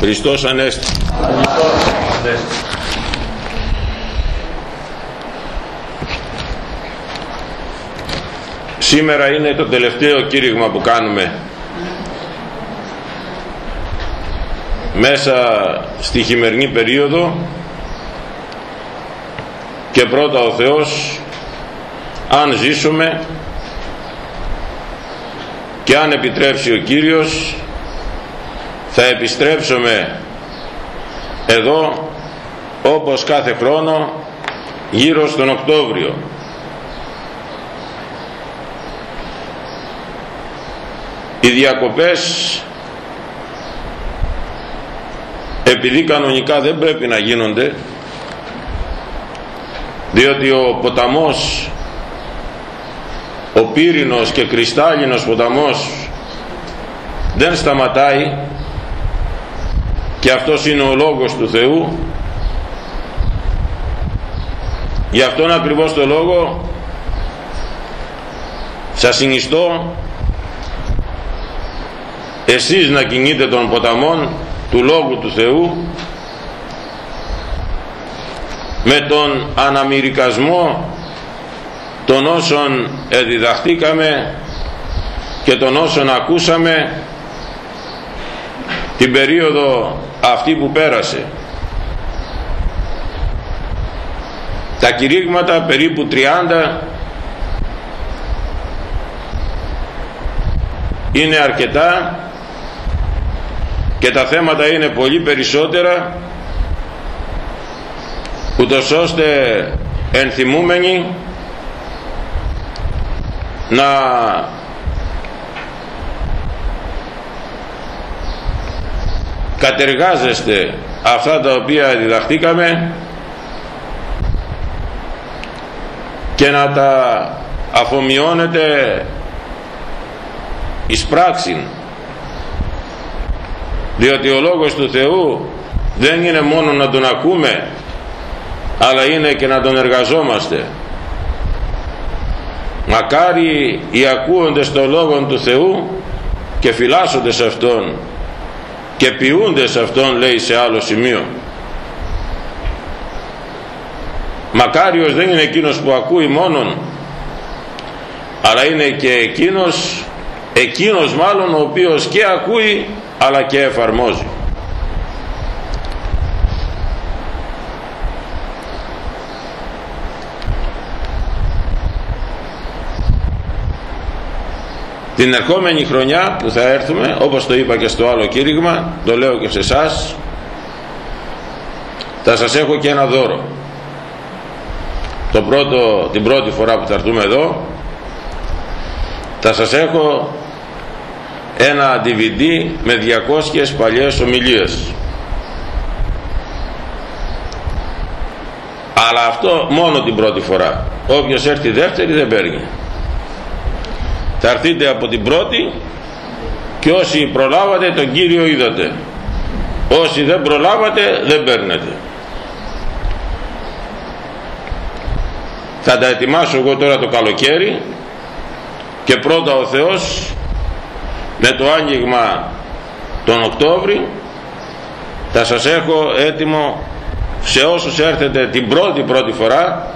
Χριστός Ανέστη. Σήμερα είναι το τελευταίο κήρυγμα που κάνουμε μέσα στη χειμερινή περίοδο και πρώτα ο Θεός αν ζήσουμε και αν επιτρέψει ο Κύριος θα επιστρέψουμε εδώ όπως κάθε χρόνο γύρω στον Οκτώβριο. Οι διακοπές επειδή κανονικά δεν πρέπει να γίνονται διότι ο ποταμός ο πύρινος και κρυστάλλινος ποταμός δεν σταματάει και αυτός είναι ο λόγος του Θεού. Γι' αυτόν ακριβώς το λόγο σας συνιστώ εσείς να κινείτε των ποταμών του Λόγου του Θεού με τον αναμυρικασμό των όσων εδιδαχτήκαμε και των όσων ακούσαμε την περίοδο αυτή που πέρασε. Τα κηρύγματα περίπου 30 είναι αρκετά και τα θέματα είναι πολύ περισσότερα ούτως ώστε ενθυμούμενοι να κατεργάζεστε αυτά τα οποία διδαχτήκαμε και να τα αφομοιώνετε εις πράξην διότι ο Λόγος του Θεού δεν είναι μόνο να τον ακούμε αλλά είναι και να τον εργαζόμαστε. Μακάρι οι ακούοντες των Λόγων του Θεού και φυλάσσονται σε Αυτόν και ποιούνται σε Αυτόν λέει σε άλλο σημείο. Μακάριος δεν είναι εκείνος που ακούει μόνον αλλά είναι και εκείνος εκείνος μάλλον ο οποίος και ακούει αλλά και εφαρμόζει την ερχόμενη χρονιά που θα έρθουμε όπως το είπα και στο άλλο κήρυγμα το λέω και σε εσάς. θα σας έχω και ένα δώρο. Το πρώτο, την πρώτη φορά που θα έρθουμε εδώ θα σας έχω ένα DVD με 200 παλιές ομιλίες. Αλλά αυτό μόνο την πρώτη φορά. Όποιος έρθει δεύτερη δεν παίρνει θα έρθείτε από την πρώτη και όσοι προλάβατε τον Κύριο είδατε. Όσοι δεν προλάβατε δεν παίρνετε. Θα τα ετοιμάσω εγώ τώρα το καλοκαίρι και πρώτα ο Θεός με το άνοιγμα τον Οκτώβρη θα σας έχω έτοιμο σε όσους έρθετε την πρώτη πρώτη φορά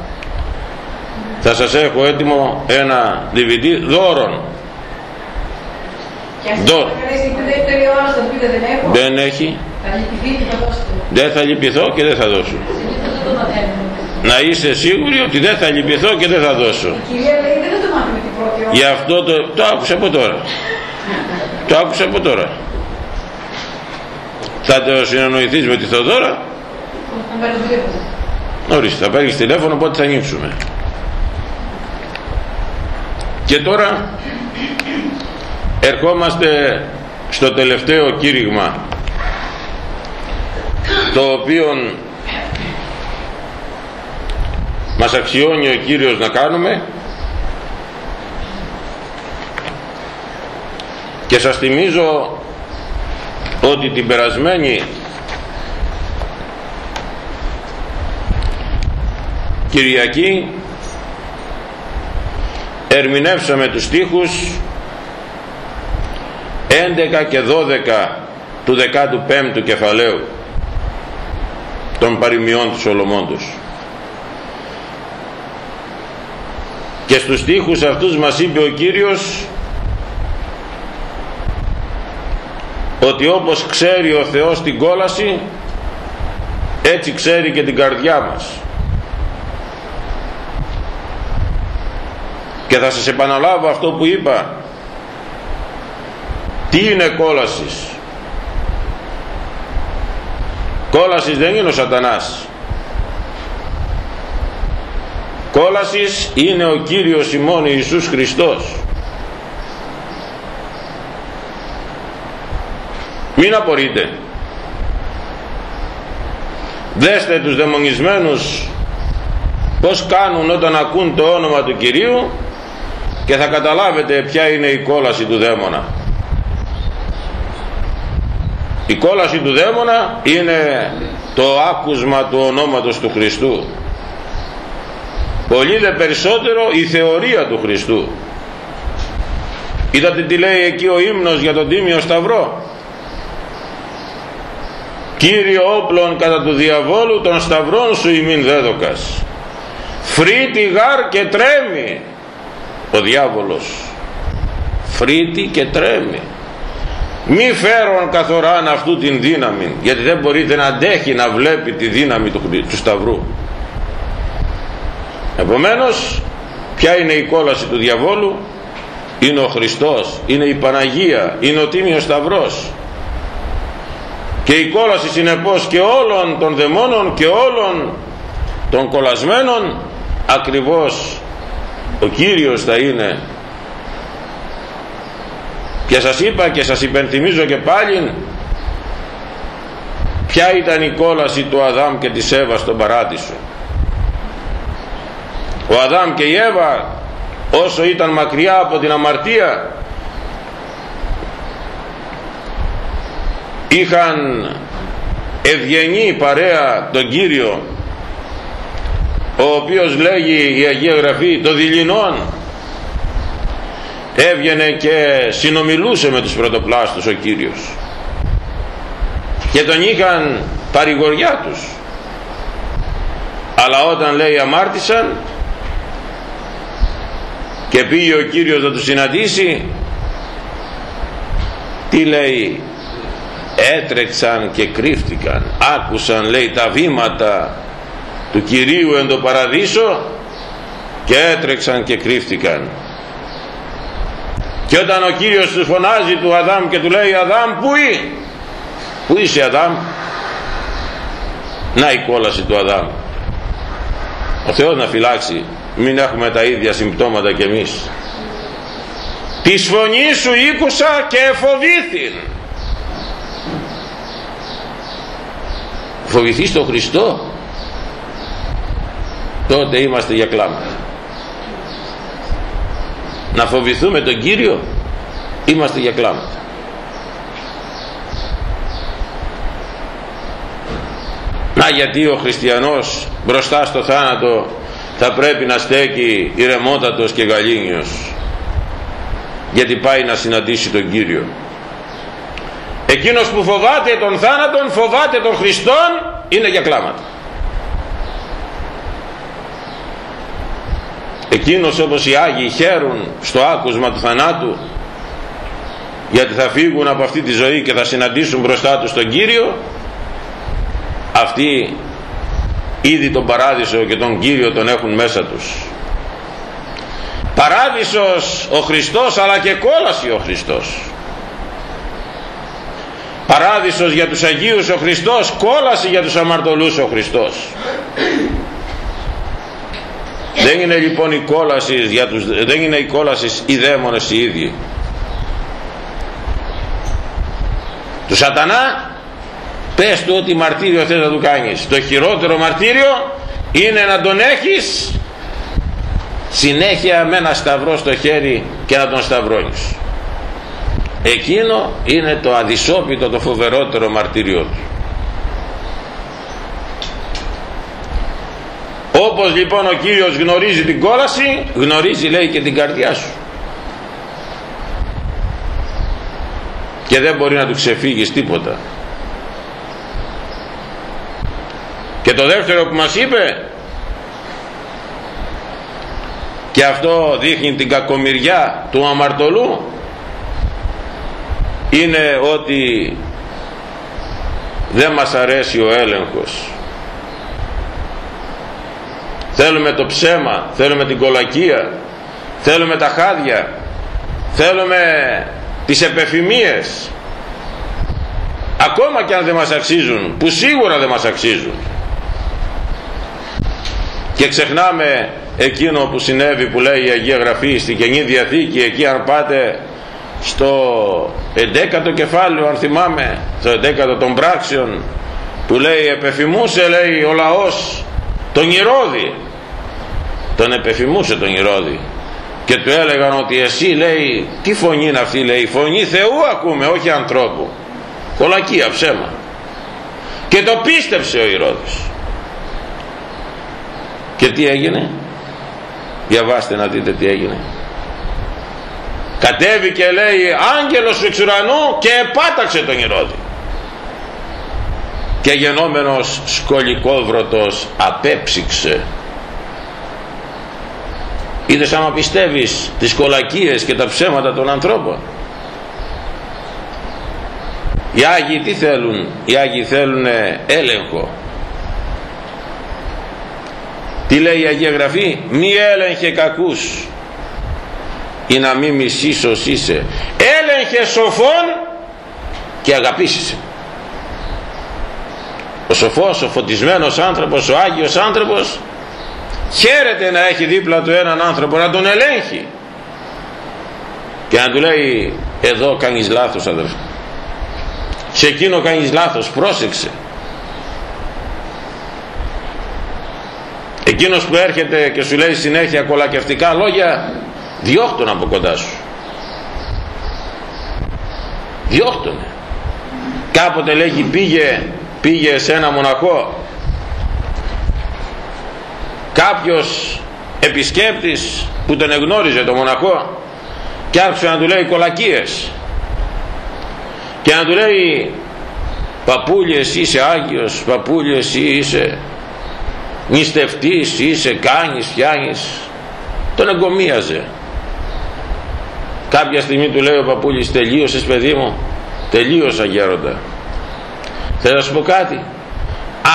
θα σας έχω έτοιμο ένα DVD δώρον Δώρο. Δεν έχει. Δεν θα λυπηθώ και δεν θα δώσω. Να είσαι σίγουροι ότι δεν θα λυπηθώ και δεν θα δώσω. Η κυρία λέει δεν το μάθουμε την πρώτη ώρα. Γι' αυτό το, το άκουσα από τώρα. Το άκουσα από τώρα. Θα το συνεννοηθείς με τη Θοδόρα. Θα πάρει τηλέφωνο. Ορίστε, θα πάρεις τηλέφωνο πότε θα ανοίξουμε. Και τώρα ερχόμαστε στο τελευταίο κήρυγμα το οποίο μας αξιώνει ο Κύριος να κάνουμε και σας θυμίζω ότι την περασμένη Κυριακή ερμηνεύσαμε τους στίχους 11 και 12 του 15ου κεφαλαίου των παροιμιών του Σολομώντος. Και στους στίχους αυτούς μας είπε ο Κύριος ότι όπως ξέρει ο Θεός την κόλαση έτσι ξέρει και την καρδιά μας. Και θα σας επαναλάβω αυτό που είπα. Τι είναι κόλασης; Κόλασης δεν είναι ο σατανάς. Κόλασης είναι ο Κύριος ημών Ιησούς Χριστός. Μην απορείτε. Δέστε τους δαιμονισμένους πως κάνουν όταν ακούν το όνομα του Κυρίου και θα καταλάβετε ποια είναι η κόλαση του δαίμονα. Η κόλαση του δαίμονα είναι το άκουσμα του ονόματος του Χριστού. Πολύ δε περισσότερο η θεωρία του Χριστού. Είδατε τι λέει εκεί ο ύμνος για τον Τίμιο Σταυρό; Κύριο όπλων κατά του διαβόλου των σταυρών σου ημίν δέδοκας. Φρύτη γάρ και τρέμει ο διάβολος. Φρύτη και τρέμει. Μη φέρον καθοράν αυτού την δύναμη γιατί δεν μπορείτε να αντέχει να βλέπει τη δύναμη του, του σταυρού. Επομένως ποια είναι η κόλαση του διαβόλου; Είναι ο Χριστός, είναι η Παναγία, είναι ο Τίμιος Σταυρός και η κόλαση συνεπώς και όλων των δαιμόνων και όλων των κολλασμένων ακριβώς ο Κύριος θα είναι. Και σας είπα και σας υπενθυμίζω και πάλι ποια ήταν η κόλαση του Αδάμ και της Εύα στον παράδεισο. Ο Αδάμ και η Εύα όσο ήταν μακριά από την αμαρτία είχαν ευγενή παρέα τον Κύριο ο οποίος λέγει η Αγία Γραφή το δειλινόν έβγαινε και συνομιλούσε με τους πρωτοπλάστους ο Κύριος. Και τον είχαν παρηγοριά τους. Αλλά όταν λέει αμάρτησαν και πήγε ο Κύριος να τους συναντήσει τι λέει έτρεξαν και κρύφτηκαν άκουσαν λέει τα βήματα του Κυρίου εν το παραδείσο και έτρεξαν και κρύφτηκαν. Και όταν ο Κύριος τους φωνάζει του Αδάμ και του λέει Αδάμ που είσαι που είσαι Αδάμ; Να η κόλαση του Αδάμ. Ο Θεός να φυλάξει. Μην έχουμε τα ίδια συμπτώματα κι εμείς. Της φωνής σου ήκουσα και εφοβήθην φοβηθείς τον Χριστό; Τότε είμαστε για κλάματα να φοβηθούμε τον Κύριο είμαστε για κλάματα να γιατί ο χριστιανός μπροστά στο θάνατο θα πρέπει να στέκει ηρεμότατος και γαλήνιος γιατί πάει να συναντήσει τον Κύριο. Εκείνος που φοβάται τον θάνατον φοβάται τον Χριστόν είναι για κλάματα εκείνος όπως οι Άγιοι χαίρουν στο άκουσμα του θανάτου γιατί θα φύγουν από αυτή τη ζωή και θα συναντήσουν μπροστά τους τον Κύριο αυτοί ήδη τον παράδεισο και τον Κύριο τον έχουν μέσα τους. Παράδεισος ο Χριστός αλλά και κόλαση ο Χριστός. Παράδεισος για τους Αγίους ο Χριστός κόλαση για τους αμαρτωλούς ο Χριστός δεν είναι λοιπόν η κόλασης για τους, δεν είναι η κόλασης οι δαίμονες οι ίδιοι. Του σατανά πες του ότι μαρτύριο θες να του κάνεις. Το χειρότερο μαρτύριο είναι να τον έχεις συνέχεια με ένα σταυρό στο χέρι και να τον σταυρώνεις. Εκείνο είναι το αδυσόπιτο το φοβερότερο μαρτύριό του όπως λοιπόν ο Κύριος γνωρίζει την κόλαση γνωρίζει λέει και την καρδιά σου. Και δεν μπορεί να του ξεφύγεις τίποτα. Και το δεύτερο που μας είπε και αυτό δείχνει την κακομοιριά του αμαρτωλού είναι ότι δεν μας αρέσει ο έλεγχος θέλουμε το ψέμα θέλουμε την κολακία θέλουμε τα χάδια θέλουμε τις επεφημίες. Ακόμα και αν δεν μας αξίζουν που σίγουρα δεν μας αξίζουν. Και ξεχνάμε εκείνο που συνέβη που λέει η Αγία Γραφή στην Καινή Διαθήκη εκεί αν πάτε στο 11ο κεφάλαιο αν θυμάμαι στο 11ο των πράξεων που λέει επεφημούσε λέει ο λαός τον Ηρώδη τον επεφημούσε τον Ηρώδη και του έλεγαν ότι εσύ λέει τι φωνή είναι αυτή λέει φωνή Θεού ακούμε όχι ανθρώπου. Κολακία ψέμα. Και το πίστεψε ο Ηρώδης. Και τι έγινε; Διαβάστε να δείτε τι έγινε. Κατέβηκε λέει άγγελος εξ ουρανού και επάταξε τον Ηρώδη. Και γενόμενος σκολικόβρωτος απέψυξε είδες άμα πιστεύεις τις κολακίες και τα ψέματα των ανθρώπων; Οι Άγιοι τι θέλουν; Οι Άγιοι θέλουν έλεγχο. Τι λέει η Αγία Γραφή; Μη έλεγχε κακούς ή να μη μισήσος είσαι. Έλεγχε σοφών και αγαπήσισε ο σοφός, ο φωτισμένος άνθρωπος, ο Άγιος άνθρωπος χαίρεται να έχει δίπλα του έναν άνθρωπο να τον ελέγχει. Και να του λέει εδώ κάνεις λάθος αδερφέ σε εκείνο κάνεις λάθος πρόσεξε. Εκείνος που έρχεται και σου λέει συνέχεια κολακευτικά λόγια διώχτον από κοντά σου. Διώχτον κάποτε λέγει πήγε πήγε σε ένα μοναχό κάποιος επισκέπτης που τον εγνώριζε το μοναχό και άρχισε να του λέει κολακίες και να του λέει παππούλη εσύ είσαι Άγιος παππούλη εσύ είσαι νηστευτής είσαι κάνεις φτιάνεις τον εγκομίαζε. Κάποια στιγμή του λέει ο παππούλης τελείωσες παιδί μου τελείωσα γέροντα. Θέλω να σου πω κάτι.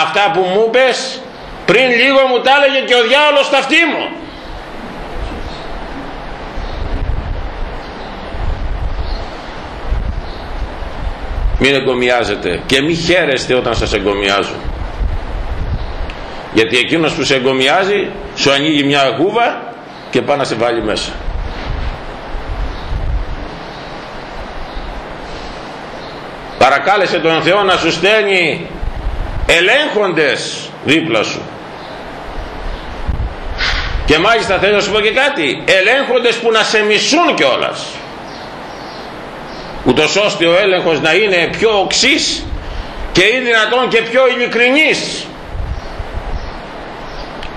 Αυτά που μου πες πριν λίγο μου τα έλεγε και ο διάολος στα αυτή μου. Μην εγκομιάζετε και μην χαίρεστε όταν σας εγκομιάζουν. Γιατί εκείνος που σε εγκομιάζει σου ανοίγει μια γούβα και πάει να σε βάλει μέσα. Παρακάλεσε τον Θεό να σου στέλνει ελέγχοντες δίπλα σου και μάλιστα θέλω να σου πω και κάτι. Ελέγχοντες που να σε μισούν κιόλας. Ούτως ώστε ο έλεγχος να είναι πιο οξύς και ή δυνατόν και πιο ειλικρινής.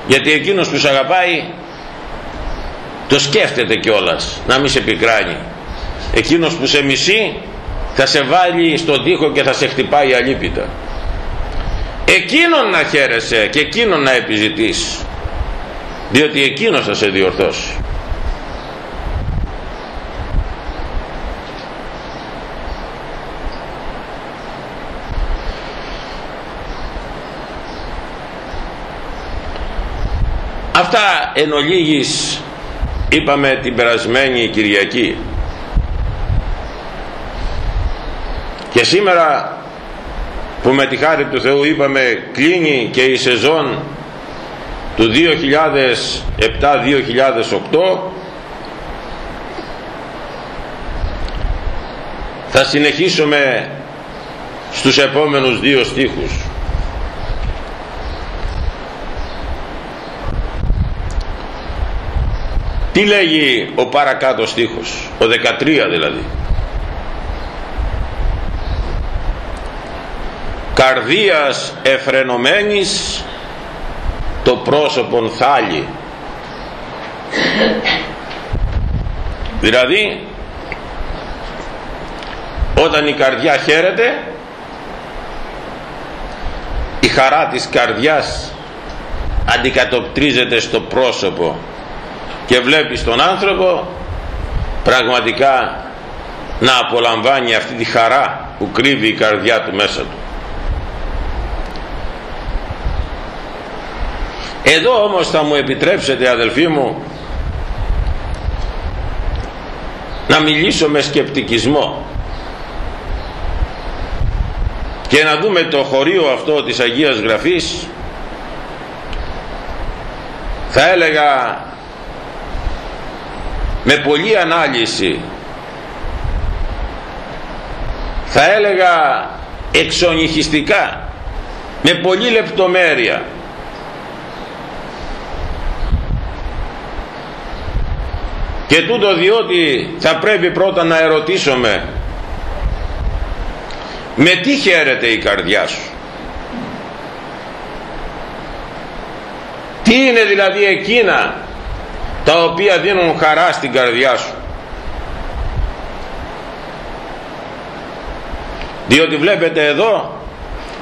Γιατί εκείνος που σε αγαπάει το σκέφτεται κιόλας να μην σε πικράνει. Εκείνος που σε μισεί θα σε βάλει στον τοίχο και θα σε χτυπάει αλίπητα. Εκείνον να χαίρεσαι και εκείνον να επιζητείς διότι εκείνος θα σε διορθώσει. Αυτά εν ολίγης είπαμε την περασμένη Κυριακή. Και σήμερα που με τη χάρη του Θεού είπαμε κλείνει και η σεζόν του 2007-2008 θα συνεχίσουμε στους επόμενους δύο στίχους. Τι λέγει ο παρακάτω στίχος ο 13 δηλαδή. Καρδίας εφρενωμένης το πρόσωπον θάλει. Δηλαδή όταν η καρδιά χαίρεται η χαρά της καρδιάς αντικατοπτρίζεται στο πρόσωπο και βλέπει τον άνθρωπο πραγματικά να απολαμβάνει αυτή τη χαρά που κρύβει η καρδιά του μέσα του εδώ όμως θα μου επιτρέψετε αδελφοί μου να μιλήσω με σκεπτικισμό και να δούμε το χωρίο αυτό της Αγίας Γραφής. Θα έλεγα με πολλή ανάλυση θα έλεγα εξονυχιστικά με πολλή λεπτομέρεια και τούτο διότι θα πρέπει πρώτα να ερωτήσουμε με τι χαίρεται η καρδιά σου; Τι είναι δηλαδή εκείνα τα οποία δίνουν χαρά στην καρδιά σου; Διότι βλέπετε εδώ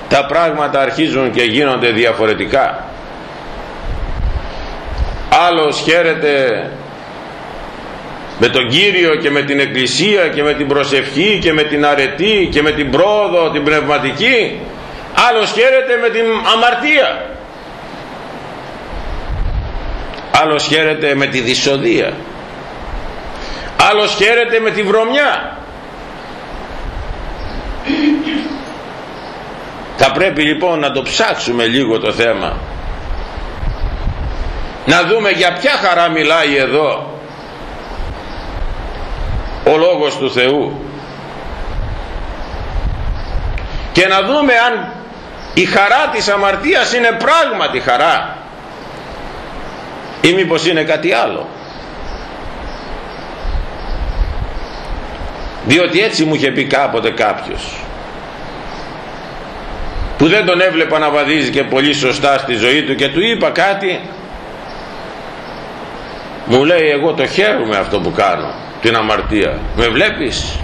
τα πράγματα αρχίζουν και γίνονται διαφορετικά. Άλλος χαίρεται με τον Κύριο και με την Εκκλησία και με την προσευχή και με την αρετή και με την πρόοδο την πνευματική άλλος χαίρεται με την αμαρτία. Άλλος χαίρεται με τη δυσοδεία. Άλλος χαίρεται με τη βρωμιά. Θα πρέπει λοιπόν να το ψάξουμε λίγο το θέμα. Να δούμε για ποια χαρά μιλάει εδώ ο Λόγος του Θεού. Και να δούμε αν η χαρά της αμαρτίας είναι πράγματι χαρά ή μήπως είναι κάτι άλλο. Διότι έτσι μου είχε πει κάποτε κάποιος που δεν τον έβλεπα να βαδίζει και πολύ σωστά στη ζωή του και του είπα κάτι μου λέει εγώ το χαίρομαι αυτό που κάνω την αμαρτία. Με βλέπεις;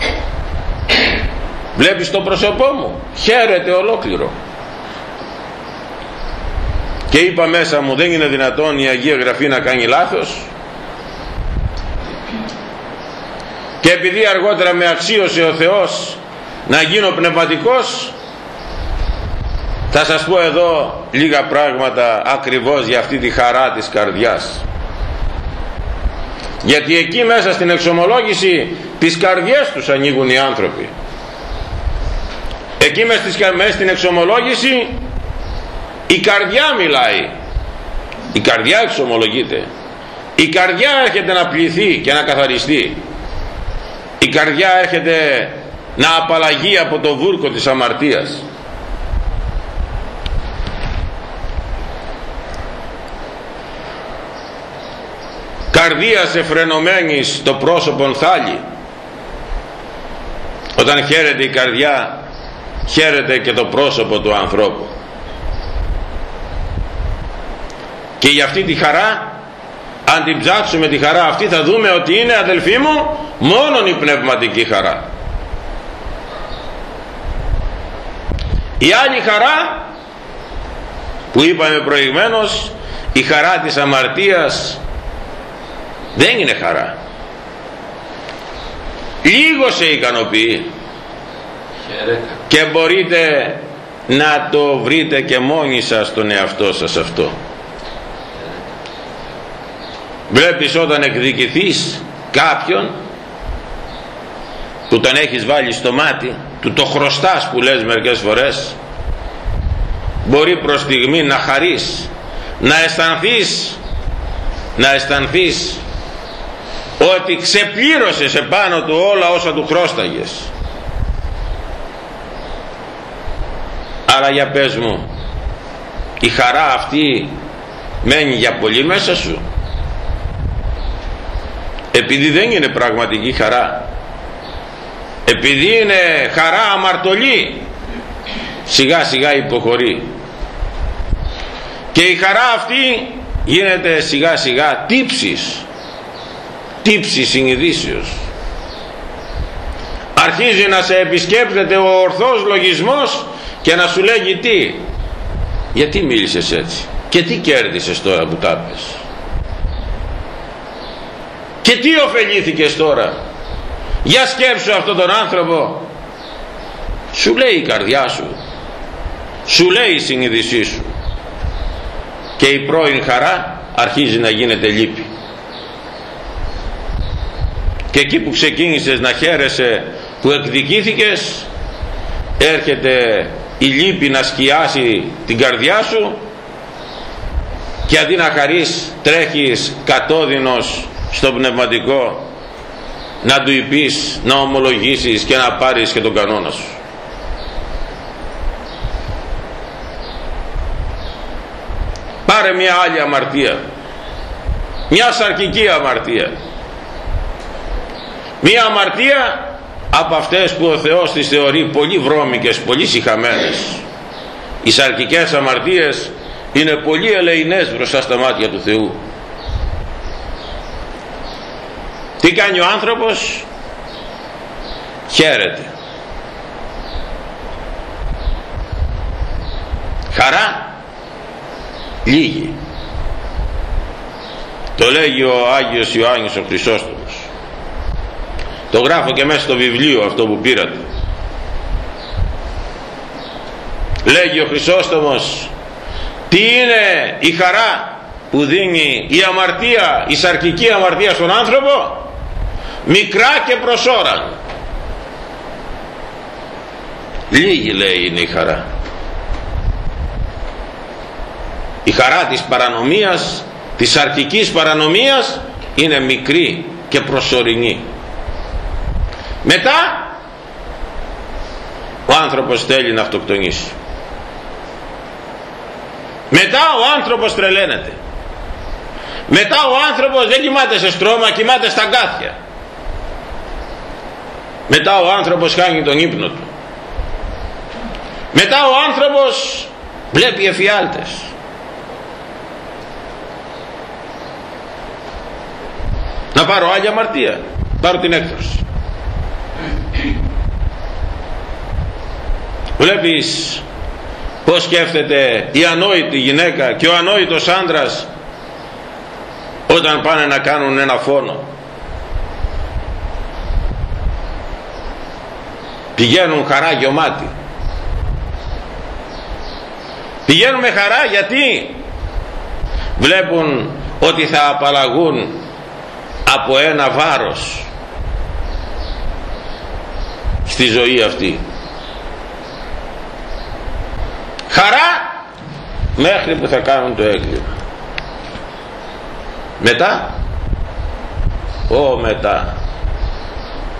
Βλέπεις το πρόσωπό μου; Χαίρεται ολόκληρο. Και είπα μέσα μου δεν είναι δυνατόν η Αγία Γραφή να κάνει λάθος. Και επειδή αργότερα με αξίωσε ο Θεός να γίνω πνευματικός θα σας πω εδώ λίγα πράγματα ακριβώς για αυτή τη χαρά της καρδιάς γιατί εκεί μέσα στην εξομολόγηση τις καρδιές τους ανοίγουν οι άνθρωποι. Εκεί μέσα στην εξομολόγηση η καρδιά μιλάει. Η καρδιά εξομολογείται. Η καρδιά έρχεται να πληθεί και να καθαριστεί. Η καρδιά έρχεται να απαλλαγεί από το βούρκο της αμαρτίας καρδίας εφρενωμένης το πρόσωπον θάλει. Όταν χαίρεται η καρδιά χαίρεται και το πρόσωπο του ανθρώπου. Και για αυτή τη χαρά αν την ψάξουμε τη χαρά αυτή θα δούμε ότι είναι αδελφοί μου μόνον η πνευματική χαρά. Η άλλη χαρά που είπαμε προηγουμένως η χαρά της αμαρτίας δεν είναι χαρά. Λίγο σε ικανοποιεί. Και μπορείτε να το βρείτε και μόνοι σας τον εαυτό σας αυτό. Βλέπεις όταν εκδικηθείς κάποιον που τον έχεις βάλει στο μάτι του το χρωστάς που λες μερικές φορές μπορεί προς στιγμή να χαρείς να αισθανθείς να αισθανθείς ότι ξεπλήρωσες επάνω του όλα όσα του χρώσταγες. Αλλά για πες μου η χαρά αυτή μένει για πολύ μέσα σου; Επειδή δεν είναι πραγματική χαρά. Επειδή είναι χαρά αμαρτωλή. Σιγά σιγά υποχωρεί. Και η χαρά αυτή γίνεται σιγά σιγά τύψης τύψη συνειδήσεως. Αρχίζει να σε επισκέπτεται ο ορθός λογισμός και να σου λέγει τι. Γιατί μίλησες έτσι; Και τι κέρδισες τώρα που τα πες; Και τι ωφελήθηκες τώρα; Για σκέψου αυτόν τον άνθρωπο. Σου λέει η καρδιά σου. Σου λέει η συνείδησή σου. Και η πρώην χαρά αρχίζει να γίνεται λύπη και εκεί που ξεκίνησες να χαίρεσαι που εκδικήθηκες έρχεται η λύπη να σκιάσει την καρδιά σου και αντί να χαρείς τρέχεις κατόδινος στο πνευματικό να του υπείς να ομολογήσεις και να πάρεις και τον κανόνα σου. Πάρε μια άλλη αμαρτία μια σαρκική αμαρτία μια αμαρτία από αυτές που ο Θεός τις θεωρεί πολύ βρώμικες, πολύ συχαμένες. Οι σαρκικές αμαρτίες είναι πολύ ελεηνές μπροστά στα μάτια του Θεού. Τι κάνει ο άνθρωπος; Χαίρεται. Χαρά; Λίγη. Το λέγει ο Άγιος Ιωάννης ο Χρυσόστομος το γράφω και μέσα στο βιβλίο αυτό που πήρατε. Λέγει ο Χρυσόστομος τι είναι η χαρά που δίνει η αμαρτία η σαρκική αμαρτία στον άνθρωπο; Μικρά και προσώραν λίγη λέει είναι η χαρά. Η χαρά της παρανομίας της αρχικής παρανομίας είναι μικρή και προσωρινή μετά ο άνθρωπος θέλει να αυτοκτονήσει. Μετά ο άνθρωπος τρελαίνεται. Μετά ο άνθρωπος δεν κοιμάται σε στρώμα κοιμάται στα γκάθια μετά ο άνθρωπος χάνει τον ύπνο του. Μετά ο άνθρωπος βλέπει εφιάλτες. Να πάρω άλλη αμαρτία. Πάρω την έκφραση βλέπεις πως σκέφτεται η ανόητη γυναίκα και ο ανόητος άντρας όταν πάνε να κάνουν ένα φόνο. Πηγαίνουν χαρά γεωμάτι πηγαίνουν με χαρά γιατί; Βλέπουν ότι θα απαλλαγούν από ένα βάρος στη ζωή αυτή χαρά μέχρι που θα κάνουν το έγκλημα. Μετά ο μετά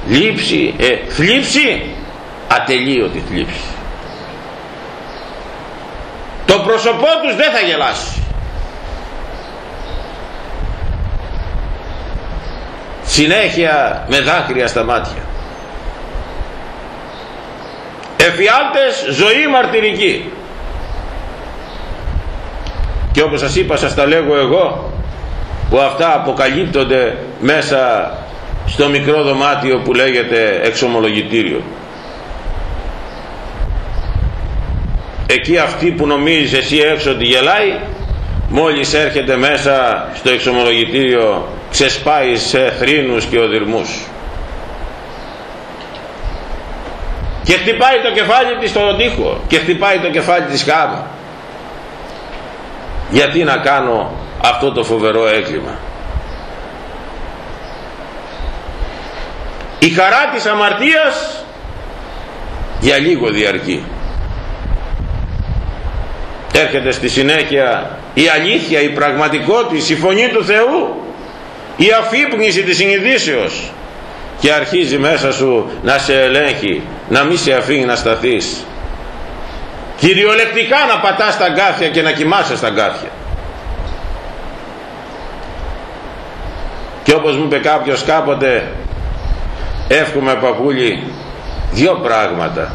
λήψη ε, θλίψη ατελείωτη θλίψη. Το πρόσωπό τους δεν θα γελάσει. Συνέχεια με δάκρυα στα μάτια. Εφιάλτες ζωή μαρτυρική και όπως σας είπα σας τα λέγω εγώ που αυτά αποκαλύπτονται μέσα στο μικρό δωμάτιο που λέγεται εξομολογητήριο. Εκεί αυτή που νομίζεις εσύ έξω ότι γελάει μόλις έρχεται μέσα στο εξομολογητήριο ξεσπάει σε θρήνους και οδυρμούς. Και χτυπάει το κεφάλι της στον τοίχο και χτυπάει το κεφάλι της χάμα γιατί να κάνω αυτό το φοβερό έγκλημα; Η χαρά της αμαρτίας για λίγο διαρκεί. Έρχεται στη συνέχεια η αλήθεια, η πραγματικότητα, η φωνή του Θεού η αφύπνιση της συνειδήσεως και αρχίζει μέσα σου να σε ελέγχει να μην σε αφήνει να σταθείς κυριολεκτικά να πατάς τα γκάθια και να κοιμάσαι στα γκάθια και όπως μου είπε κάποιος κάποτε εύχομαι παππούλη δύο πράγματα.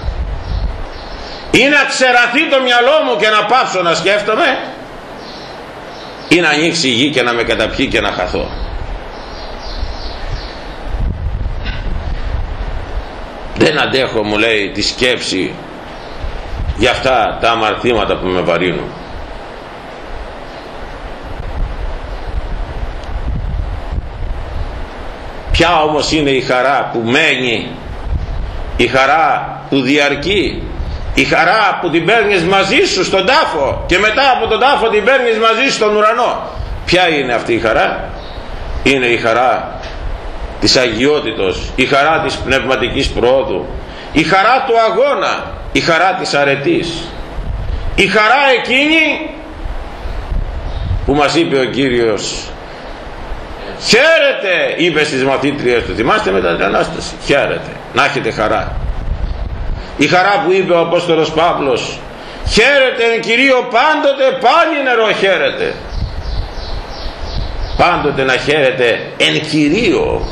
Ή να ξεραθεί το μυαλό μου και να πάψω να σκέφτομαι ή να ανοίξει η γη και να με καταπιεί και να χαθώ δεν αντέχω μου λέει τη σκέψη για αυτά τα αμαρτήματα που με βαρύνουν. Ποια όμως είναι η χαρά που μένει η χαρά που διαρκεί η χαρά που την παίρνεις μαζί σου στον τάφο και μετά από τον τάφο την παίρνεις μαζί σου στον ουρανό. Ποια είναι αυτή η χαρά; Είναι η χαρά της αγιότητος η χαρά της πνευματικής πρόοδου η χαρά του αγώνα η χαρά της αρετής. Η χαρά εκείνη που μας είπε ο Κύριος χαίρετε είπε στις μαθήτριες του θυμάστε μετά την Ανάσταση χαίρετε να έχετε χαρά. Η χαρά που είπε ο Απόστολος Παύλος χαίρετε εν Κυρίω πάντοτε πάλι νερό χαίρετε πάντοτε να χαίρετε εν Κυρίω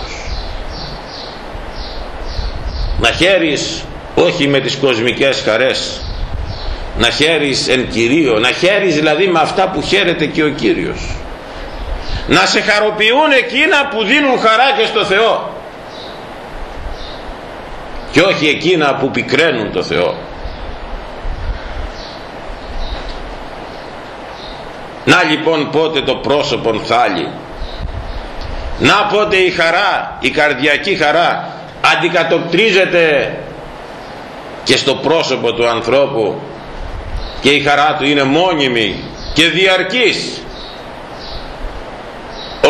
να χαίρεις όχι με τις κοσμικές χαρές. Να χαίρεις εν Κυρίω να χαίρεις δηλαδή με αυτά που χαίρεται και ο Κύριος. Να σε χαροποιούν εκείνα που δίνουν χαρά και στο Θεό. Και όχι εκείνα που πικραίνουν το Θεό. Να λοιπόν πότε το πρόσωπον θάλει. Να πότε η χαρά η καρδιακή χαρά αντικατοπτρίζεται και στο πρόσωπο του ανθρώπου και η χαρά του είναι μόνιμη και διαρκής.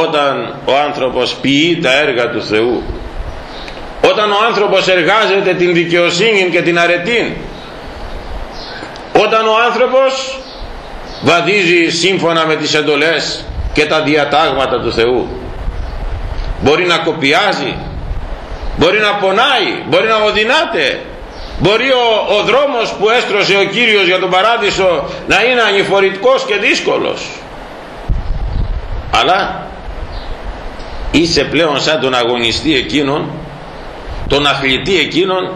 Όταν ο άνθρωπος ποιεί τα έργα του Θεού όταν ο άνθρωπος εργάζεται την δικαιοσύνη και την αρετή όταν ο άνθρωπος βαδίζει σύμφωνα με τις εντολές και τα διατάγματα του Θεού μπορεί να κοπιάζει μπορεί να πονάει μπορεί να οδυνάται μπορεί ο, ο δρόμος που έστρωσε ο Κύριος για τον Παράδεισο να είναι ανηφορητικός και δύσκολος. Αλλά είσαι πλέον σαν τον αγωνιστή εκείνον τον αθλητή εκείνον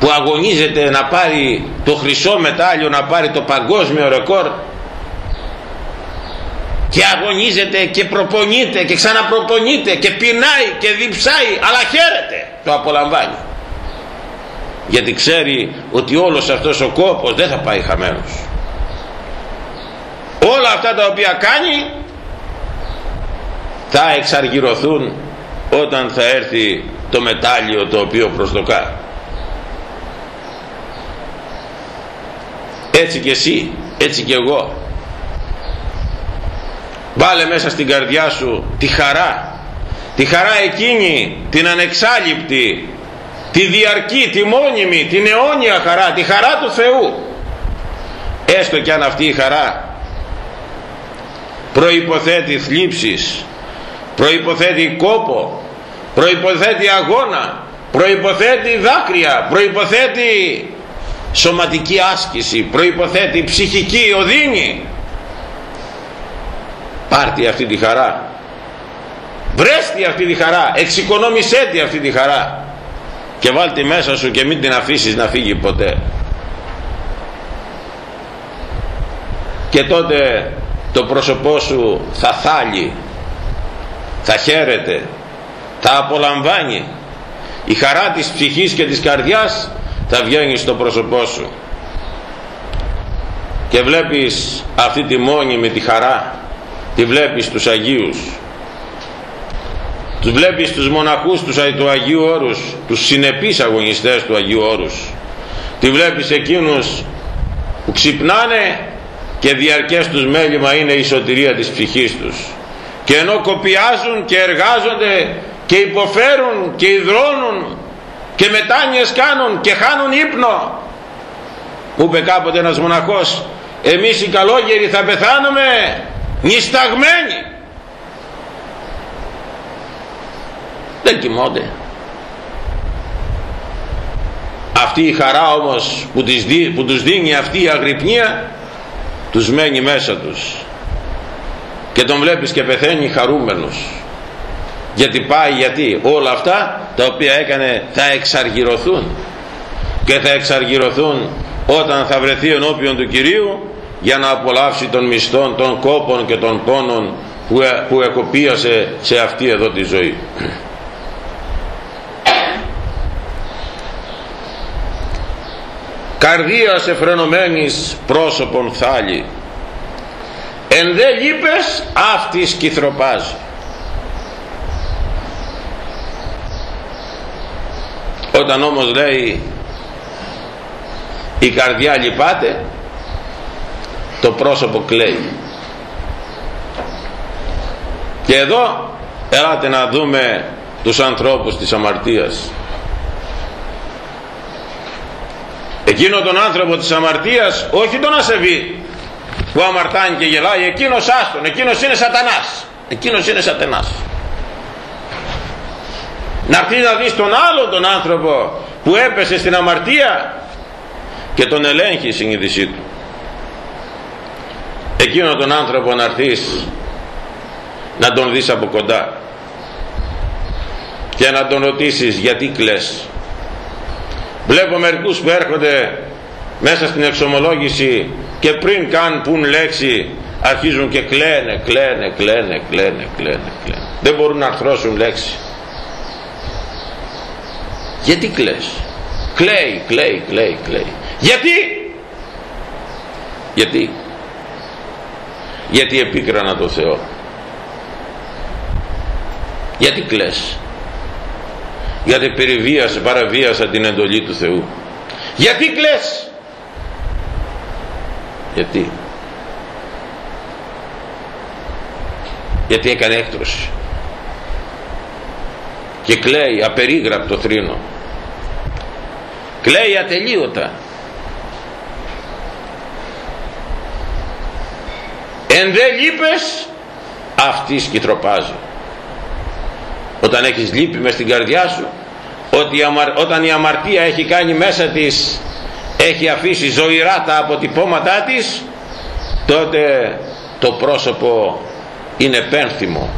που αγωνίζεται να πάρει το χρυσό μετάλλιο να πάρει το παγκόσμιο ρεκόρ και αγωνίζεται και προπονείται και ξαναπροπονείται και πεινάει και διψάει αλλά χαίρεται. Το απολαμβάνει γιατί ξέρει ότι όλος αυτός ο κόπος δεν θα πάει χαμένος. Όλα αυτά τα οποία κάνει θα εξαργυρωθούν όταν θα έρθει το μετάλλιο το οποίο προσδοκά. Έτσι και εσύ έτσι και εγώ. Βάλε μέσα στην καρδιά σου τη χαρά. Τη χαρά εκείνη την ανεξάλληπτη τη διαρκή, τη μόνιμη, την αιώνια χαρά τη χαρά του Θεού. Έστω και αν αυτή η χαρά προϋποθέτει θλίψεις προϋποθέτει κόπο προϋποθέτει αγώνα προϋποθέτει δάκρυα προϋποθέτει σωματική άσκηση προϋποθέτει ψυχική οδύνη. Πάρτι αυτή τη χαρά. Βρέστη αυτή τη χαρά. Εξοικονόμησέ τη αυτή τη χαρά και βάλτε μέσα σου και μην την αφήσεις να φύγει ποτέ. Και τότε το πρόσωπό σου θα θάλει θα χαίρεται θα απολαμβάνει. Η χαρά της ψυχής και της καρδιάς θα βγαίνει στο πρόσωπό σου. Και βλέπεις αυτή τη μόνιμη τη χαρά τη βλέπεις τους Αγίους τους βλέπεις τους μοναχούς τους Αγίου Όρους τους συνεπείς αγωνιστές του Αγίου Όρους. Τη βλέπεις εκείνους που ξυπνάνε και διαρκές τους μέλημα είναι η σωτηρία της ψυχής τους. Και ενώ κοπιάζουν και εργάζονται και υποφέρουν και υδρώνουν και μετάνοιες κάνουν και χάνουν ύπνο μου είπε κάποτε ένας μοναχός εμείς οι καλόγεροι θα πεθάνουμε νησταγμένοι δεν κοιμώνται. Αυτή η χαρά όμως που, τις, που τους δίνει αυτή η αγρυπνία τους μένει μέσα τους. Και τον βλέπεις και πεθαίνει χαρούμενος. Γιατί πάει γιατί όλα αυτά τα οποία έκανε θα εξαργυρωθούν. Και θα εξαργυρωθούν όταν θα βρεθεί ενώπιον του Κυρίου για να απολαύσει των μισθών, των κόπων και των πόνων που, ε, που εκοπίασε σε αυτή εδώ τη ζωή. Καρδίας εφρενωμένης πρόσωπον θάλει εν δε λείπες αυτής κυθροπάζει όταν όμως λέει η καρδιά λυπάται το πρόσωπο κλαίει. Και εδώ ελάτε να δούμε τους ανθρώπους της αμαρτίας εκείνο τον άνθρωπο της αμαρτίας όχι τον ασεβή που αμαρτάνει και γελάει εκείνος άστον εκείνος είναι σατανάς. Εκείνος είναι σατανάς. Να έρθεις να δεις τον άλλο τον άνθρωπο που έπεσε στην αμαρτία και τον ελέγχει η συνείδησή του. Εκείνο τον άνθρωπο να έρθεις να τον δεις από κοντά και να τον ρωτήσεις γιατί κλαις βλέπω μερικούς που έρχονται μέσα στην εξομολόγηση και πριν καν πουν λέξη αρχίζουν και κλαίνε, κλαίνε, κλαίνε, κλαίνε, κλαίνε, κλαίνε. δεν μπορούν να αρθρώσουν λέξη. Γιατί κλαις; Κλαίει, κλαίει, κλαίει, κλαίει. Γιατί; Γιατί; Γιατί επίκρανα το Θεό. Γιατί κλαις; Γιατί περιβίασε, παραβίασα την εντολή του Θεού. Γιατί κλαις; Γιατί; Γιατί έκανε έκτρωση. Και κλαίει απερίγραπτο θρήνο. Κλαίει ατελείωτα. Εν δε λείπες αυτής κυτροπάζει όταν έχεις λύπη μες στην καρδιά σου ότι όταν η αμαρτία έχει κάνει μέσα της έχει αφήσει ζωηρά τα αποτυπώματά της τότε το πρόσωπο είναι πένθυμο.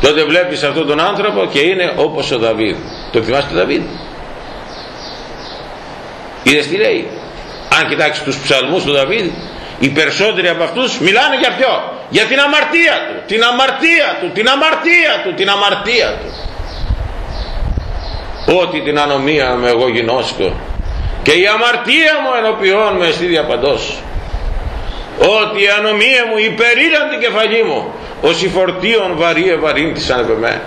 Τότε βλέπεις αυτόν τον άνθρωπο και είναι όπως ο Δαβίδ. Το θυμάστε τον Δαβίδ; Είδες τι λέει; Αν κοιτάξεις τους ψαλμούς του Δαβίδ οι περισσότεροι από αυτούς μιλάνε για ποιο; Για την αμαρτία του την αμαρτία του την αμαρτία του την αμαρτία του. Ότι την ανομία με εγώ γινώσκω και η αμαρτία μου ενωπιών με στη διαπαντός. Ότι η ανομία μου υπερήλαν την κεφαλή μου ως η φορτίων βαρύ ευαρύνθησαν επ' εμέ.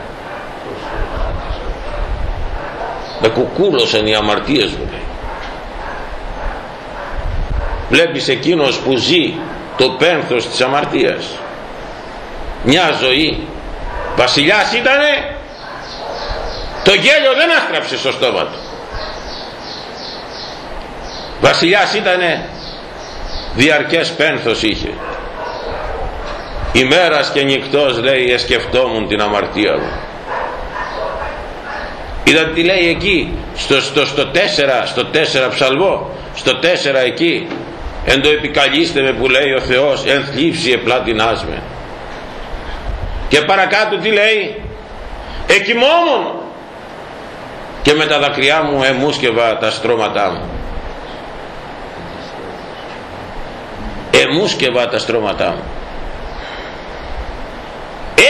Με κουκούλωσαν οι αμαρτίες μου. Βλέπεις εκείνος που ζει το πένθος της αμαρτίας. Μια ζωή βασιλιάς ήτανε το γέλιο δεν άστραψε στο στόμα του. Βασιλιάς ήτανε διαρκές πένθος είχε. Ημέρας και νυχτός λέει εσκεφτόμουν την αμαρτία μου είδατε τι λέει εκεί στο, στο, στο 4 στο 4 ψαλμό στο 4 εκεί εν το επικαλείστε με που λέει ο Θεός εν θλίψη επλάτινάς με και παρακάτω τι λέει εκοιμόμουν και με τα δακρυά μου εμούσκευα τα στρώματά μου εμούσκευα τα στρώματά μου.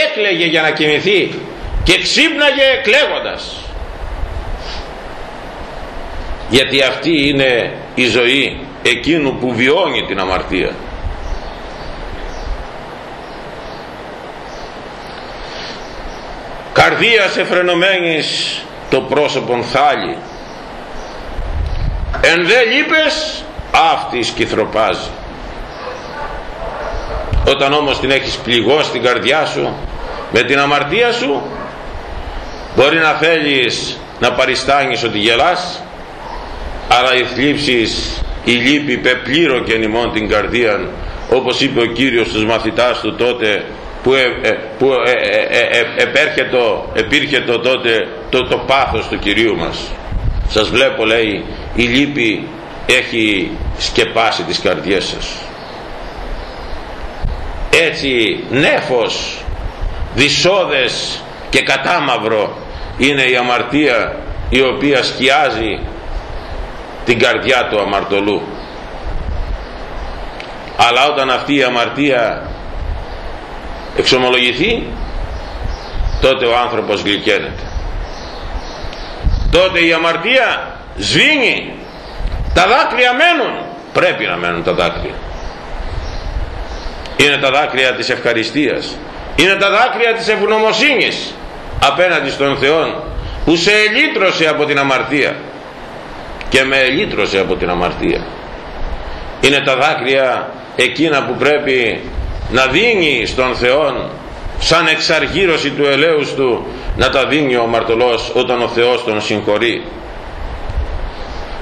Έκλαιγε για να κοιμηθεί και ξύπναγε κλαίγοντας. Γιατί αυτή είναι η ζωή εκείνου που βιώνει την αμαρτία. Καρδίας εφρενωμένης το πρόσωπον θάλει. Εν δε λείπες αυτής κυθροπάζει όταν όμως την έχεις πληγώσει την καρδιά σου με την αμαρτία σου μπορεί να θέλεις να παριστάνεις ότι γελάς αλλά οι θλίψεις η λύπη πεπλήρω και νημών την καρδία όπως είπε ο Κύριος στους μαθητάς του τότε που, ε, ε, που ε, επήρχε το τότε το, το πάθος του Κυρίου μας. Σας βλέπω λέει η λύπη έχει σκεπάσει τις καρδιές σας. Έτσι νέφος δυσόδες και κατάμαυρο είναι η αμαρτία η οποία σκιάζει την καρδιά του αμαρτωλού. Αλλά όταν αυτή η αμαρτία εξομολογηθεί τότε ο άνθρωπος γλυκαίνεται. Τότε η αμαρτία σβήνει τα δάκρυα μένουν. Πρέπει να μένουν τα δάκρυα. Είναι τα δάκρυα της ευχαριστίας. Είναι τα δάκρυα της ευγνωμοσύνης απέναντι στον Θεό που σε ελύτρωσε από την αμαρτία και με ελύτρωσε από την αμαρτία. Είναι τα δάκρυα εκείνα που πρέπει να δίνει στον Θεό σαν εξαργύρωση του ελέους του να τα δίνει ο αμαρτωλός όταν ο Θεός τον συγχωρεί.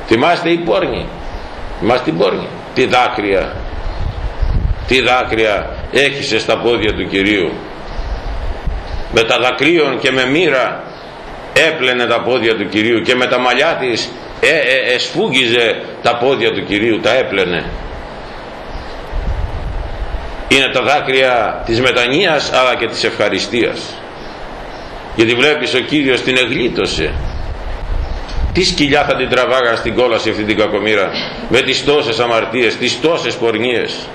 Θυμάστε οι πόρνοι θυμάστε οι πόρνοι τι δάκρυα. Τι δάκρυα έχισε στα πόδια του Κυρίου. Με τα δακρύων και με μοίρα έπλαινε τα πόδια του Κυρίου και με τα μαλλιά της ε, ε, εσφούγγιζε τα πόδια του Κυρίου τα έπλαινε. Είναι τα δάκρυα της μετανοίας αλλά και της ευχαριστίας. Γιατί βλέπεις ο Κύριος την εγλίτωσε. Τι σκυλιά θα την τραβάγα στην κόλαση αυτή την κακομήρα με τις τόσες αμαρτίες, τις τόσες πορνίες.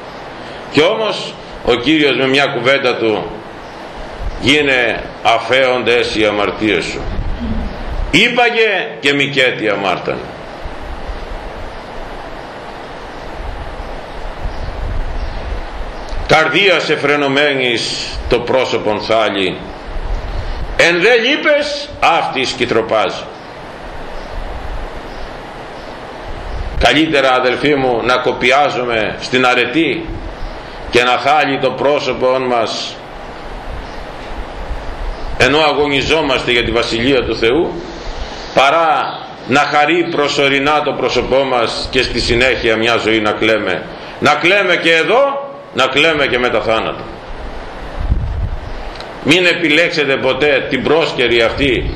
Και όμως ο Κύριος με μια κουβέντα του γίνε αφέοντες οι αμαρτίες σου είπαγε και μικέτη αμάρταν καρδία σε φρενωμένης το πρόσωπον θάλει εν δε λείπες αυτής κυτροπάζει καλύτερα αδελφοί μου να κοπιάζουμε στην αρετή και να θάλει το πρόσωπο μας ενώ αγωνιζόμαστε για τη Βασιλεία του Θεού παρά να χαρεί προσωρινά το πρόσωπό μας και στη συνέχεια μια ζωή να κλαίμε. Να κλαίμε και εδώ να κλαίμε και μετά θάνατο. Μην επιλέξετε ποτέ την πρόσκαιρη αυτή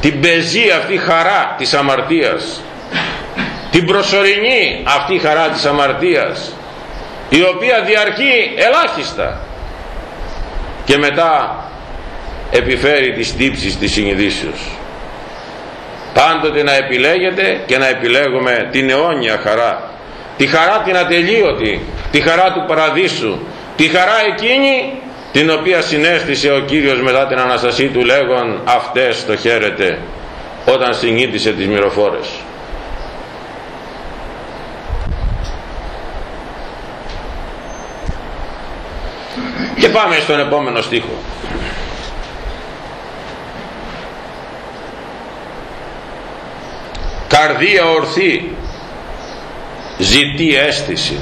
την πεζή αυτή χαρά της αμαρτίας. Την προσωρινή αυτή χαρά της αμαρτίας η οποία διαρκεί ελάχιστα. Και μετά επιφέρει τις τύψεις της συνειδήσεως πάντοτε να επιλέγετε και να επιλέγουμε την αιώνια χαρά. Τη χαρά την ατελείωτη τη χαρά του παραδείσου τη χαρά εκείνη την οποία συνέστησε ο Κύριος μετά την Αναστασή του λέγον αυτές το χαίρεται όταν συνήθισε τις μυροφόρες. Και πάμε στον επόμενο στίχο καρδία ορθή. Ζητεί αίσθηση.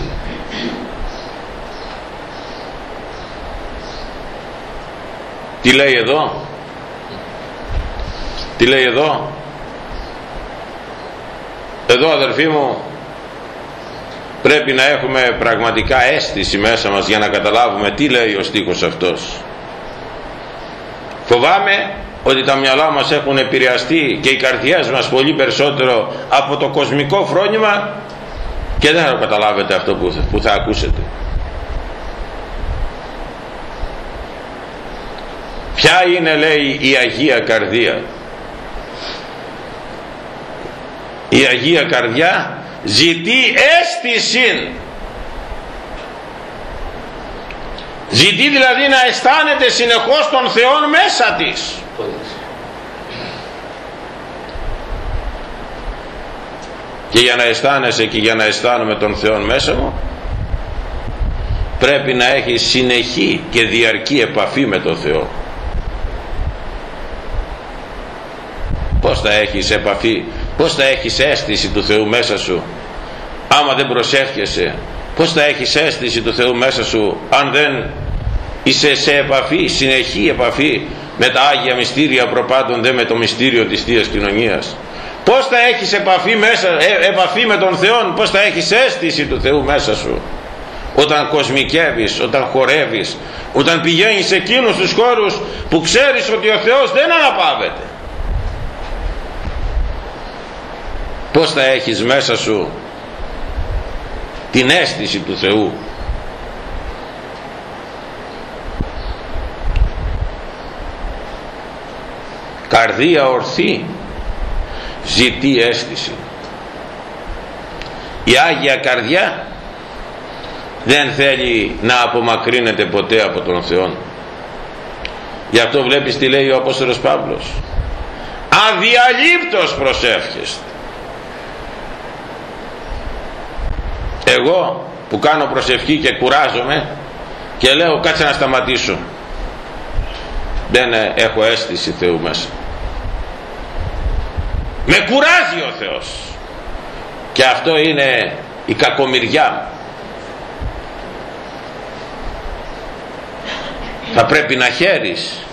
Τι λέει εδώ; Τι λέει εδώ; Εδώ αδερφοί μου πρέπει να έχουμε πραγματικά αίσθηση μέσα μας για να καταλάβουμε τι λέει ο στίχος αυτός. Φοβάμαι ότι τα μυαλά μας έχουν επηρεαστεί και οι καρδιές μας πολύ περισσότερο από το κοσμικό φρόνημα και δεν θα καταλάβετε αυτό που, που θα ακούσετε. Ποια είναι λέει η Αγία Καρδία; Η Αγία Καρδιά ζητεί αίσθηση ζητεί δηλαδή να αισθάνεται συνεχώς τον Θεό μέσα της. Και για να αισθάνεσαι και για να αισθάνομαι τον Θεό μέσα μου πρέπει να έχει συνεχή και διαρκή επαφή με τον Θεό. Πως θα έχεις επαφή πως θα έχεις αίσθηση του Θεού μέσα σου άμα δεν προσεύχεσαι; Πως θα έχεις αίσθηση του Θεού μέσα σου αν δεν είσαι σε επαφή, συνεχή επαφή με τα Άγια Μυστήρια προπάντων δεν με το μυστήριο της Θείας Κοινωνίας. Πως θα έχεις επαφή, μέσα, ε, επαφή με τον Θεό πως θα έχεις αίσθηση του Θεού μέσα σου; Όταν κοσμικεύεις, όταν χορεύεις όταν πηγαίνεις σε εκείνους τους χώρους που ξέρεις ότι ο Θεός δεν αναπαύεται. Πως θα έχεις μέσα σου την αίσθηση του Θεού; Καρδία ορθή ζητεί αίσθηση. Η Άγια Καρδιά δεν θέλει να απομακρύνεται ποτέ από τον Θεό γι' αυτό βλέπεις τι λέει ο Απόστολος Παύλος. Αδιαλείπτως προσεύχεστε εγώ που κάνω προσευχή και κουράζομαι και λέω κάτσε να σταματήσω. Δεν έχω αίσθηση Θεού μέσα με κουράζει ο Θεός. Και αυτό είναι η κακομοιριά. Θα πρέπει να χαίρεις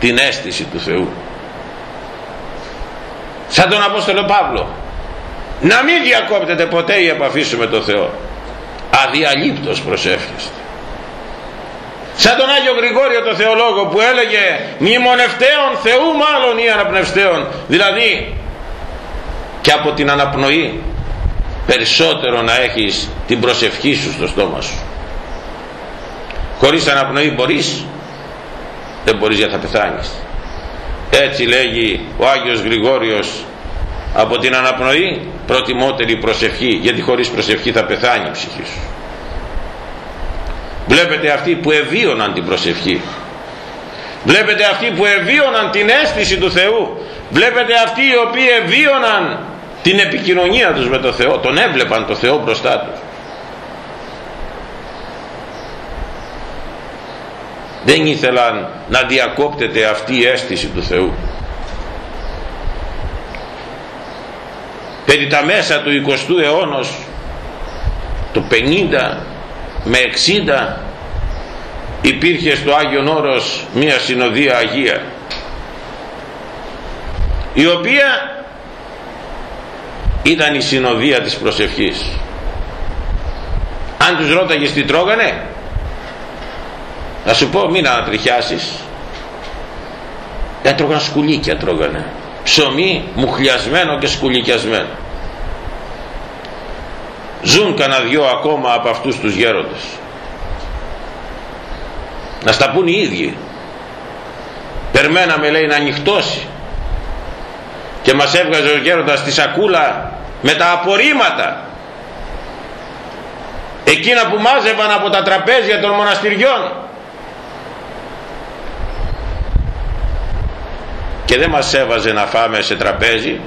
την αίσθηση του Θεού. Σαν τον Απόστολο Παύλο. Να μην διακόπτεται ποτέ η επαφή σου με τον Θεό. Αδιαλείπτως προσεύχεστε. Σαν τον Άγιο Γρηγόριο το Θεολόγο που έλεγε μνημονευτέων Θεού μάλλον ή αναπνευστέων δηλαδή και από την αναπνοή περισσότερο να έχεις την προσευχή σου στο στόμα σου. Χωρίς αναπνοή μπορείς δεν μπορείς για θα πεθάνεις. Έτσι λέγει ο Άγιος Γρηγόριος από την αναπνοή προτιμότερη προσευχή γιατί χωρίς προσευχή θα πεθάνει η ψυχή σου. Βλέπετε αυτοί που ευίωναν την προσευχή. Βλέπετε αυτοί που ευίωναν την αίσθηση του Θεού. Βλέπετε αυτοί οι οποίοι ευίωναν την επικοινωνία τους με τον Θεό. Τον έβλεπαν τον Θεό μπροστά τους. Δεν ήθελαν να διακόπτεται αυτή η αίσθηση του Θεού. Περί τα μέσα του 20ου αιώνος το 50 με 60 υπήρχε στο Άγιον Όρος μία συνοδεία Αγία η οποία ήταν η συνοδεία της προσευχής. Αν τους ρώταγες τι τρώγανε θα σου πω μην ανατριχιάσεις. Έτρωγαν σκουλίκια τρώγανε. Ψωμί μουχλιασμένο και σκουλικιασμένο. Ζουν κανένα δυο ακόμα από αυτούς τους γέροντες. Να στα πούν οι ίδιοι. Περμέναμε λέει να ανοιχτώσει και μας έβγαζε ο γέροντας τη σακούλα με τα απορρίμματα. Εκείνα που μάζευαν από τα τραπέζια των μοναστηριών. Και δεν μας έβαζε να φάμε σε τραπέζι.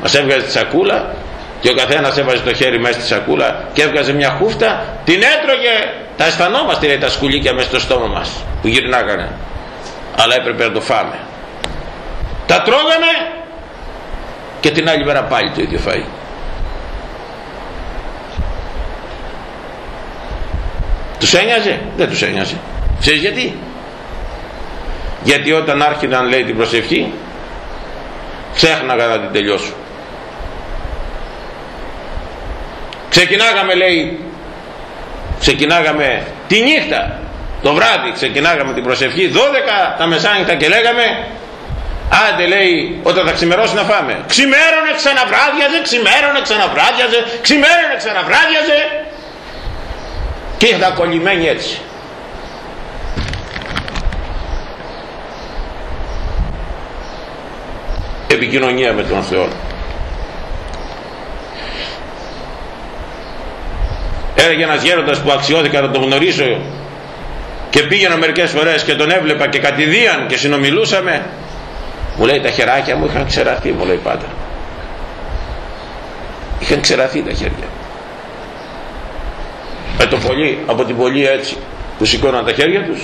Μας έβγαζε τη σακούλα και ο καθένας έβαζε το χέρι μέσα στη σακούλα και έβγαζε μια χούφτα. Την έτρωγε. Τα αισθανόμαστε λέει, τα σκουλίκια μέσα στο στόμα μας που γυρνάγανε. Αλλά έπρεπε να το φάμε. Τα τρώγανε και την άλλη μέρα πάλι το ίδιο φάει τους ένοιαζε; Δεν τους ένοιαζε. Ξέρεις γιατί; Γιατί όταν άρχιναν λέει την προσευχή ξέχναγα να την τελειώσουν ξεκινάγαμε λέει ξεκινάγαμε τη νύχτα το βράδυ ξεκινάγαμε την προσευχή 12 τα μεσάνυχτα και λέγαμε άντε λέει όταν θα ξημερώσει να φάμε ξημέρωνε ξαναβράδιαζε ξημέρωνε ξαναβράδιαζε ξημέρωνε ξαναβράδιαζε και ήρθα κολλημένοι έτσι. Επικοινωνία με τον Θεό. Έλεγε ένας γέροντας που αξιώθηκα να τον γνωρίσω και πήγαινα μερικές φορές και τον έβλεπα και κατηδίαν και συνομιλούσαμε. Μου λέει τα χεράκια μου είχαν ξεραθεί μου λέει πάντα. Είχαν ξεραθεί τα χέρια με το πολύ, από την πολύ έτσι που σηκώναν τα χέρια τους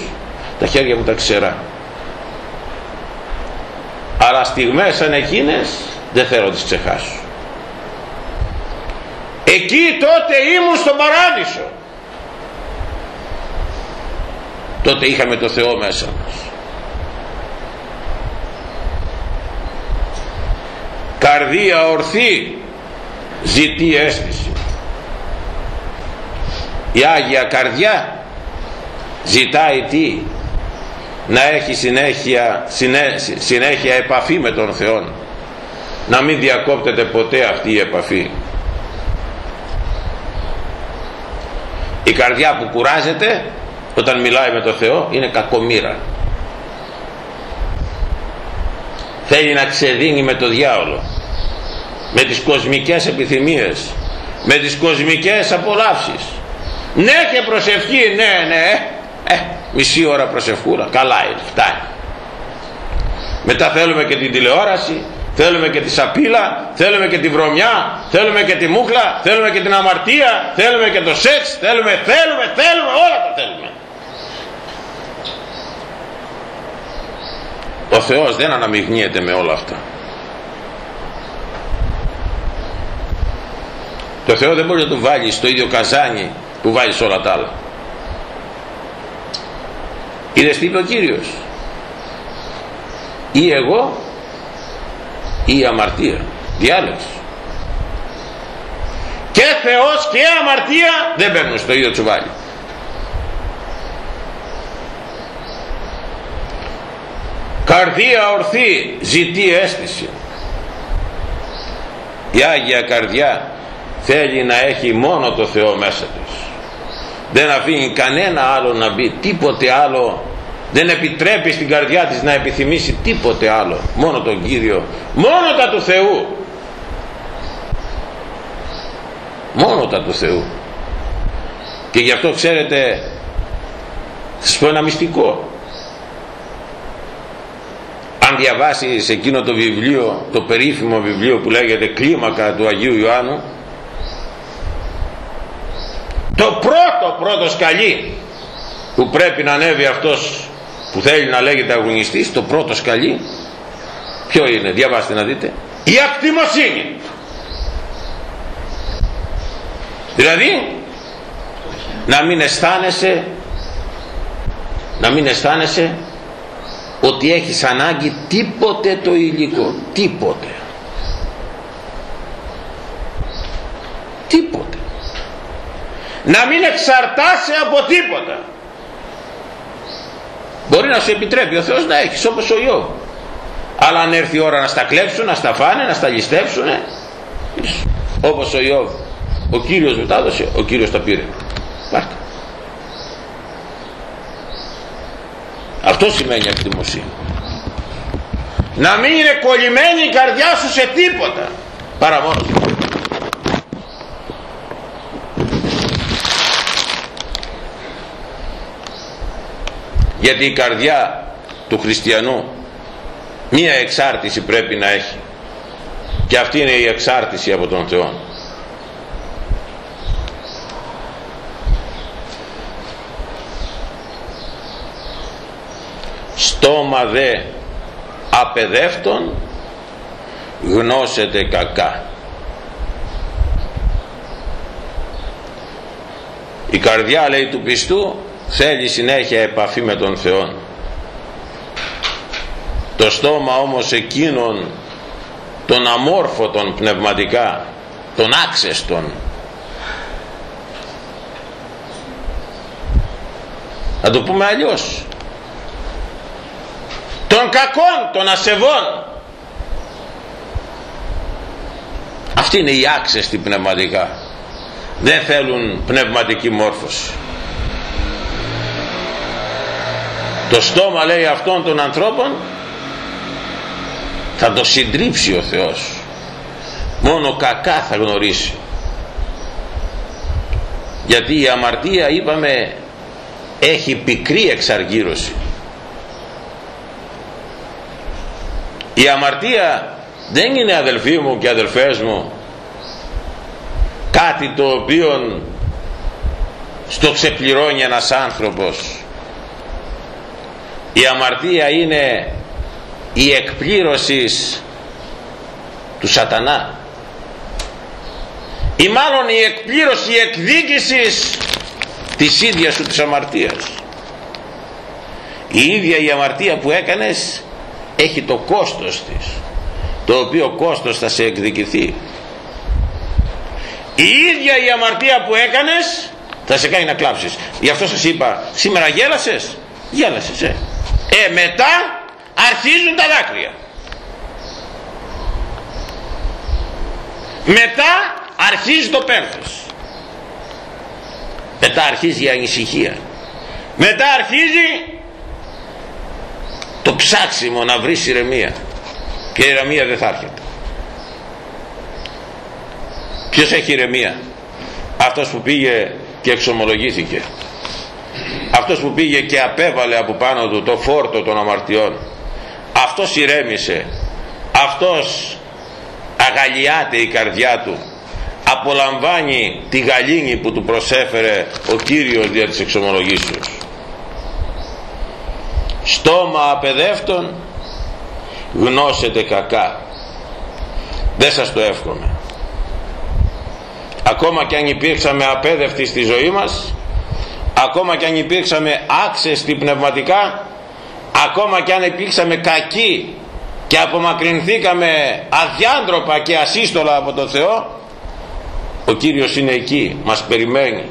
τα χέρια μου τα ξερά. Αλλά στιγμές σαν εκείνες δεν θέλω να τις ξεχάσω. Εκεί τότε ήμουν στον παράδεισο. Τότε είχαμε το Θεό μέσα μας. Καρδία ορθή ζητεί αίσθηση η Άγια Καρδιά ζητάει τι; Να έχει συνέχεια, συνέχεια επαφή με τον Θεό να μην διακόπτεται ποτέ αυτή η επαφή. Η καρδιά που κουράζεται όταν μιλάει με τον Θεό είναι κακομήρα. Θέλει να ξεδίνει με το διάολο. Με τις κοσμικές επιθυμίες. Με τις κοσμικές απολαύσεις ναι και προσευχή ναι ναι ε, μισή ώρα προσευχούρα καλά είναι φτάνει μετά θέλουμε και την τηλεόραση θέλουμε και τη σαπίλα, θέλουμε και τη βρωμιά, θέλουμε και τη μούχλα, θέλουμε και την αμαρτία, θέλουμε και το σεξ, θέλουμε, θέλουμε, θέλουμε, όλα τα θέλουμε. Ο Θεός δεν αναμειγνύεται με όλα αυτά. Το Θεό δεν μπορεί να το βάλει στο ίδιο καζάνι που βάζεις όλα τα άλλα. Είδες τι είπε ο Κύριος; Ή εγώ ή η αμαρτία. Διάλεξε. Και Θεός και αμαρτία δεν μπαίνουν στο ίδιο τσουβάλι. Καρδία ορθή ζητεί αίσθηση. Η Άγια Καρδιά θέλει να έχει μόνο το Θεό μέσα της. Δεν αφήνει κανένα άλλο να μπει, τίποτε άλλο. Δεν επιτρέπει στην καρδιά της να επιθυμήσει τίποτε άλλο. Μόνο τον Κύριο. Μόνο τα του Θεού. Μόνο τα του Θεού. Και γι' αυτό ξέρετε, θα σας πω ένα μυστικό αν διαβάσεις εκείνο το βιβλίο το περίφημο βιβλίο που λέγεται κλίμακα του Αγίου Ιωάννου το πρώτο πρώτο σκαλί που πρέπει να ανέβει αυτός που θέλει να λέγεται αγωνιστής το πρώτο σκαλί ποιο είναι διαβάστε να δείτε η ακτιμοσύνη. Δηλαδή να μην αισθάνεσαι να μην αισθάνεσαι ότι έχεις ανάγκη τίποτε το υλικό τίποτε. Τίποτε να μην εξαρτάσαι από τίποτα. Μπορεί να σου επιτρέπει ο Θεός να έχεις όπως ο Ιώβ αλλά αν έρθει η ώρα να στα κλέψουν να στα φάνε, να στα ληστεύσουν όπως ο Ιώβ ο Κύριος μου τα έδωσε, ο Κύριος τα πήρε. Πάρτε. Αυτό σημαίνει ακτιμοσύνη να μην είναι κολλημένη η καρδιά σου σε τίποτα παρά μόνος γιατί η καρδιά του χριστιανού μία εξάρτηση πρέπει να έχει. Και αυτή είναι η εξάρτηση από τον Θεό. Στόμα δε απεδεύτων γνώσετε κακά. Η καρδιά λέει του πιστού θέλει συνέχεια επαφή με τον Θεό το στόμα όμως εκείνων των αμόρφωτων πνευματικά των άξεστων να το πούμε αλλιώς των κακών, των ασεβών. Αυτή είναι η άξεστη πνευματικά. Δεν θέλουν πνευματική μόρφωση. Το στόμα λέει αυτών των ανθρώπων θα το συντρίψει ο Θεός. Μόνο κακά θα γνωρίσει. Γιατί η αμαρτία είπαμε έχει πικρή εξαργύρωση. η αμαρτία δεν είναι αδελφοί μου και αδελφές μου κάτι το οποίο στο ξεπληρώνει ένας άνθρωπος η αμαρτία είναι η εκπλήρωσης του σατανά. Ή μάλλον η εκπλήρωση η εκδίκησης της ίδιας σου της αμαρτίας. Η ίδια η αμαρτία που έκανες έχει το κόστος της το οποίο κόστος θα σε εκδικηθεί. Η ίδια η αμαρτία που έκανες θα σε κάνει να κλάψεις. Γι' αυτό σας είπα σήμερα γέλασες; Γέλασες ε. Ε μετά αρχίζουν τα δάκρυα. Μετά αρχίζει το πένθος. Μετά αρχίζει η ανησυχία. Μετά αρχίζει το ψάξιμο να βρεις ηρεμία. Και η ηρεμία δεν θα έρχεται. Ποιος έχει ηρεμία; Αυτός που πήγε και εξομολογήθηκε αυτός που πήγε και απέβαλε από πάνω του το φόρτο των αμαρτιών αυτός ηρέμησε. Αυτός αγαλιάται η καρδιά του. Απολαμβάνει τη γαλήνη που του προσέφερε ο Κύριος δια της εξομολογήσεως. Στόμα απεδεύτων γνώσετε κακά. Δεν σας το εύχομαι. Ακόμα και αν υπήρξαμε απέδευτοι στη ζωή μας ακόμα και αν υπήρξαμε άξεστοι πνευματικά ακόμα και αν υπήρξαμε κακοί και απομακρυνθήκαμε αδιάντροπα και ασύστολα από τον Θεό ο Κύριος είναι εκεί μας περιμένει.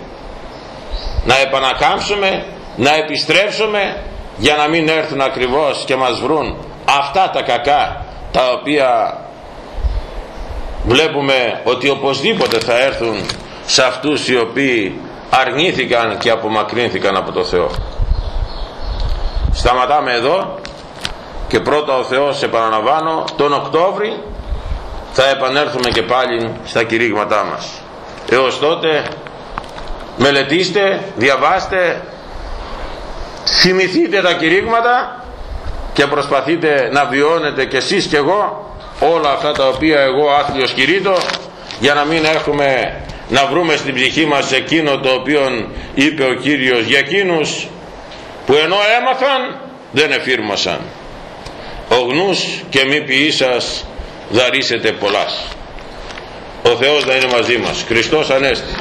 Να επανακάμψουμε να επιστρέψουμε για να μην έρθουν ακριβώς και μας βρουν αυτά τα κακά τα οποία βλέπουμε ότι οπωσδήποτε θα έρθουν σε αυτούς οι οποίοι αρνήθηκαν και απομακρύνθηκαν από το Θεό. Σταματάμε εδώ και πρώτα ο Θεός επαναλαμβάνω τον Οκτώβρη θα επανέλθουμε και πάλι στα κηρύγματά μας. Έως τότε μελετήστε διαβάστε θυμηθείτε τα κηρύγματα και προσπαθείτε να βιώνετε και εσείς και εγώ όλα αυτά τα οποία εγώ άθλιος κηρύττω για να μην έχουμε να βρούμε στην ψυχή μας εκείνο το οποίο είπε ο Κύριος για εκείνους που ενώ έμαθαν δεν εφήρμασαν. Ογνούς και μη ποιήσας δαρίσετε πολλάς. Ο Θεός να είναι μαζί μας. Χριστός Ανέστη